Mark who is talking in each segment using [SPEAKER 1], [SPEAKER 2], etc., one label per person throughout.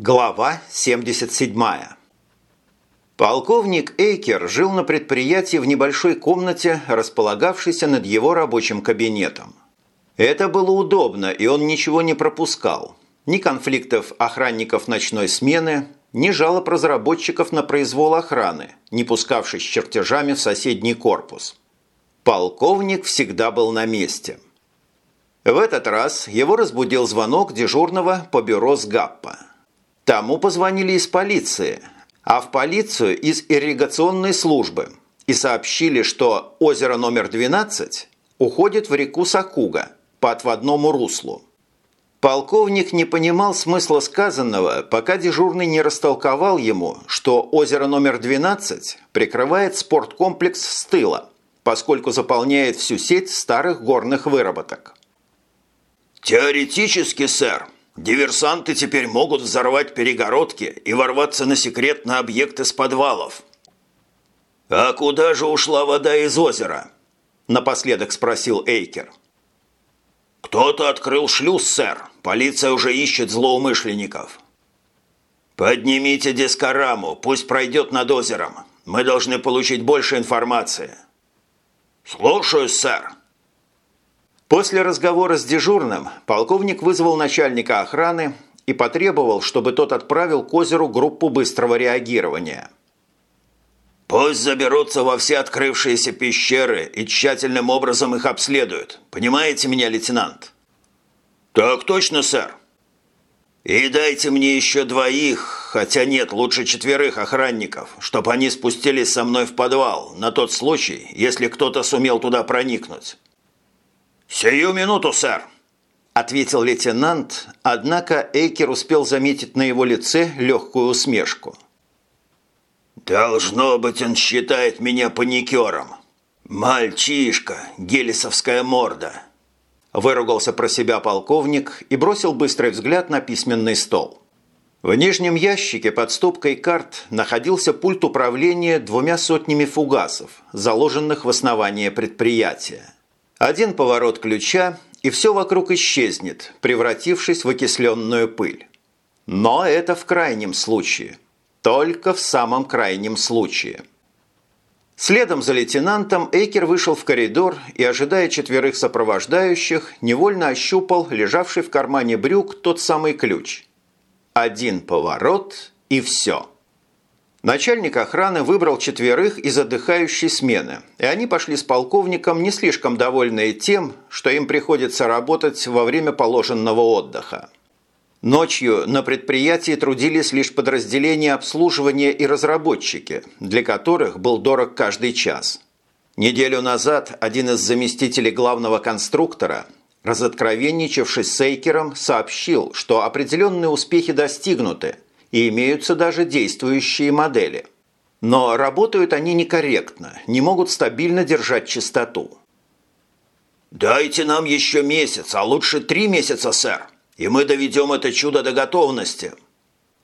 [SPEAKER 1] Глава 77. Полковник Эйкер жил на предприятии в небольшой комнате, располагавшейся над его рабочим кабинетом. Это было удобно, и он ничего не пропускал. Ни конфликтов охранников ночной смены, ни жалоб разработчиков на произвол охраны, не пускавшись чертежами в соседний корпус. Полковник всегда был на месте. В этот раз его разбудил звонок дежурного по бюро СГАППа. Тому позвонили из полиции, а в полицию из ирригационной службы и сообщили, что озеро номер 12 уходит в реку Сакуга по отводному руслу. Полковник не понимал смысла сказанного, пока дежурный не растолковал ему, что озеро номер 12 прикрывает спорткомплекс с тыла, поскольку заполняет всю сеть старых горных выработок.
[SPEAKER 2] «Теоретически, сэр», Диверсанты теперь могут взорвать перегородки и ворваться на секретный объект из подвалов. «А куда же ушла вода из озера?» – напоследок спросил Эйкер. «Кто-то открыл шлюз, сэр. Полиция уже ищет злоумышленников». «Поднимите дискораму, пусть пройдет над озером. Мы должны получить больше информации». «Слушаюсь, сэр»,
[SPEAKER 1] После разговора с дежурным полковник вызвал начальника охраны и потребовал, чтобы тот отправил к озеру группу быстрого реагирования.
[SPEAKER 2] «Пусть заберутся во все открывшиеся пещеры и тщательным образом их обследуют. Понимаете меня, лейтенант?» «Так точно, сэр». «И дайте мне еще двоих, хотя нет, лучше четверых охранников, чтобы они спустились со мной в подвал на тот случай, если кто-то сумел туда проникнуть». «Сию минуту, сэр!» – ответил лейтенант, однако Эйкер успел заметить на его лице легкую усмешку. «Должно быть, он считает меня паникером. Мальчишка, гелисовская морда!» Выругался про себя полковник и бросил быстрый взгляд на письменный стол. В нижнем ящике под стопкой карт находился пульт управления двумя сотнями фугасов, заложенных в основание предприятия. Один поворот ключа, и все вокруг исчезнет, превратившись в окисленную пыль. Но это в крайнем случае. Только в самом крайнем случае. Следом за лейтенантом Эйкер вышел в коридор и, ожидая четверых сопровождающих, невольно ощупал лежавший в кармане брюк тот самый ключ. Один поворот и все. Начальник охраны выбрал четверых из отдыхающей смены, и они пошли с полковником, не слишком довольные тем, что им приходится работать во время положенного отдыха. Ночью на предприятии трудились лишь подразделения обслуживания и разработчики, для которых был дорог каждый час. Неделю назад один из заместителей главного конструктора, разоткровенничавшись с Эйкером, сообщил, что определенные успехи достигнуты – и имеются даже действующие модели. Но работают они некорректно, не могут стабильно держать частоту. «Дайте нам еще месяц, а лучше три месяца, сэр, и мы доведем это чудо до готовности»,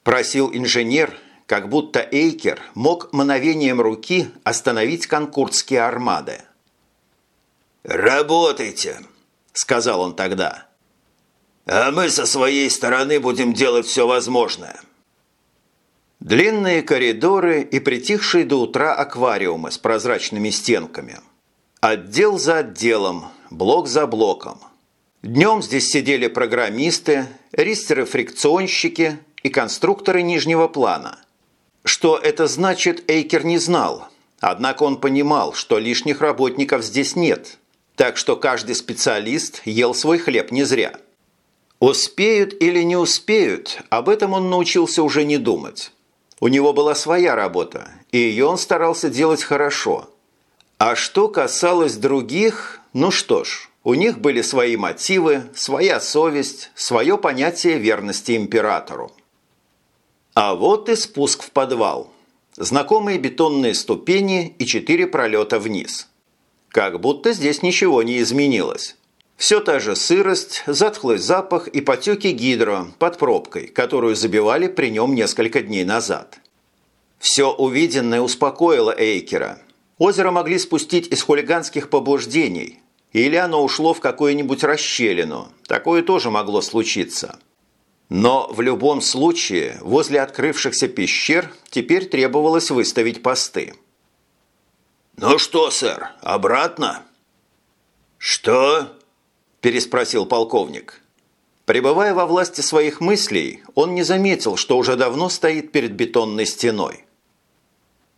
[SPEAKER 2] просил инженер, как будто Эйкер мог мановением руки остановить конкурдские армады.
[SPEAKER 1] «Работайте», – сказал он тогда.
[SPEAKER 2] «А мы со своей стороны будем делать все возможное».
[SPEAKER 1] Длинные коридоры и притихшие до утра аквариумы с прозрачными стенками. Отдел за отделом, блок за блоком. Днем здесь сидели программисты, ристеры-фрикционщики и конструкторы нижнего плана. Что это значит, Эйкер не знал. Однако он понимал, что лишних работников здесь нет. Так что каждый специалист ел свой хлеб не зря. Успеют или не успеют, об этом он научился уже не думать. У него была своя работа, и ее он старался делать хорошо. А что касалось других, ну что ж, у них были свои мотивы, своя совесть, свое понятие верности императору. А вот и спуск в подвал. Знакомые бетонные ступени и четыре пролета вниз. Как будто здесь ничего не изменилось. Все та же сырость, затхлый запах и потеки гидро под пробкой, которую забивали при нем несколько дней назад. Все увиденное успокоило Эйкера. Озеро могли спустить из хулиганских побуждений, или оно ушло в какую-нибудь расщелину. Такое тоже могло случиться. Но в любом случае возле открывшихся пещер теперь требовалось выставить посты.
[SPEAKER 2] «Ну что, сэр, обратно?» «Что?» – переспросил полковник.
[SPEAKER 1] Пребывая во власти своих мыслей, он не заметил, что уже давно стоит перед бетонной стеной.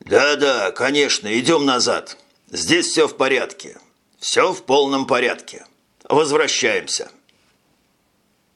[SPEAKER 2] «Да-да, конечно, идем назад. Здесь все в порядке. Все в полном порядке. Возвращаемся».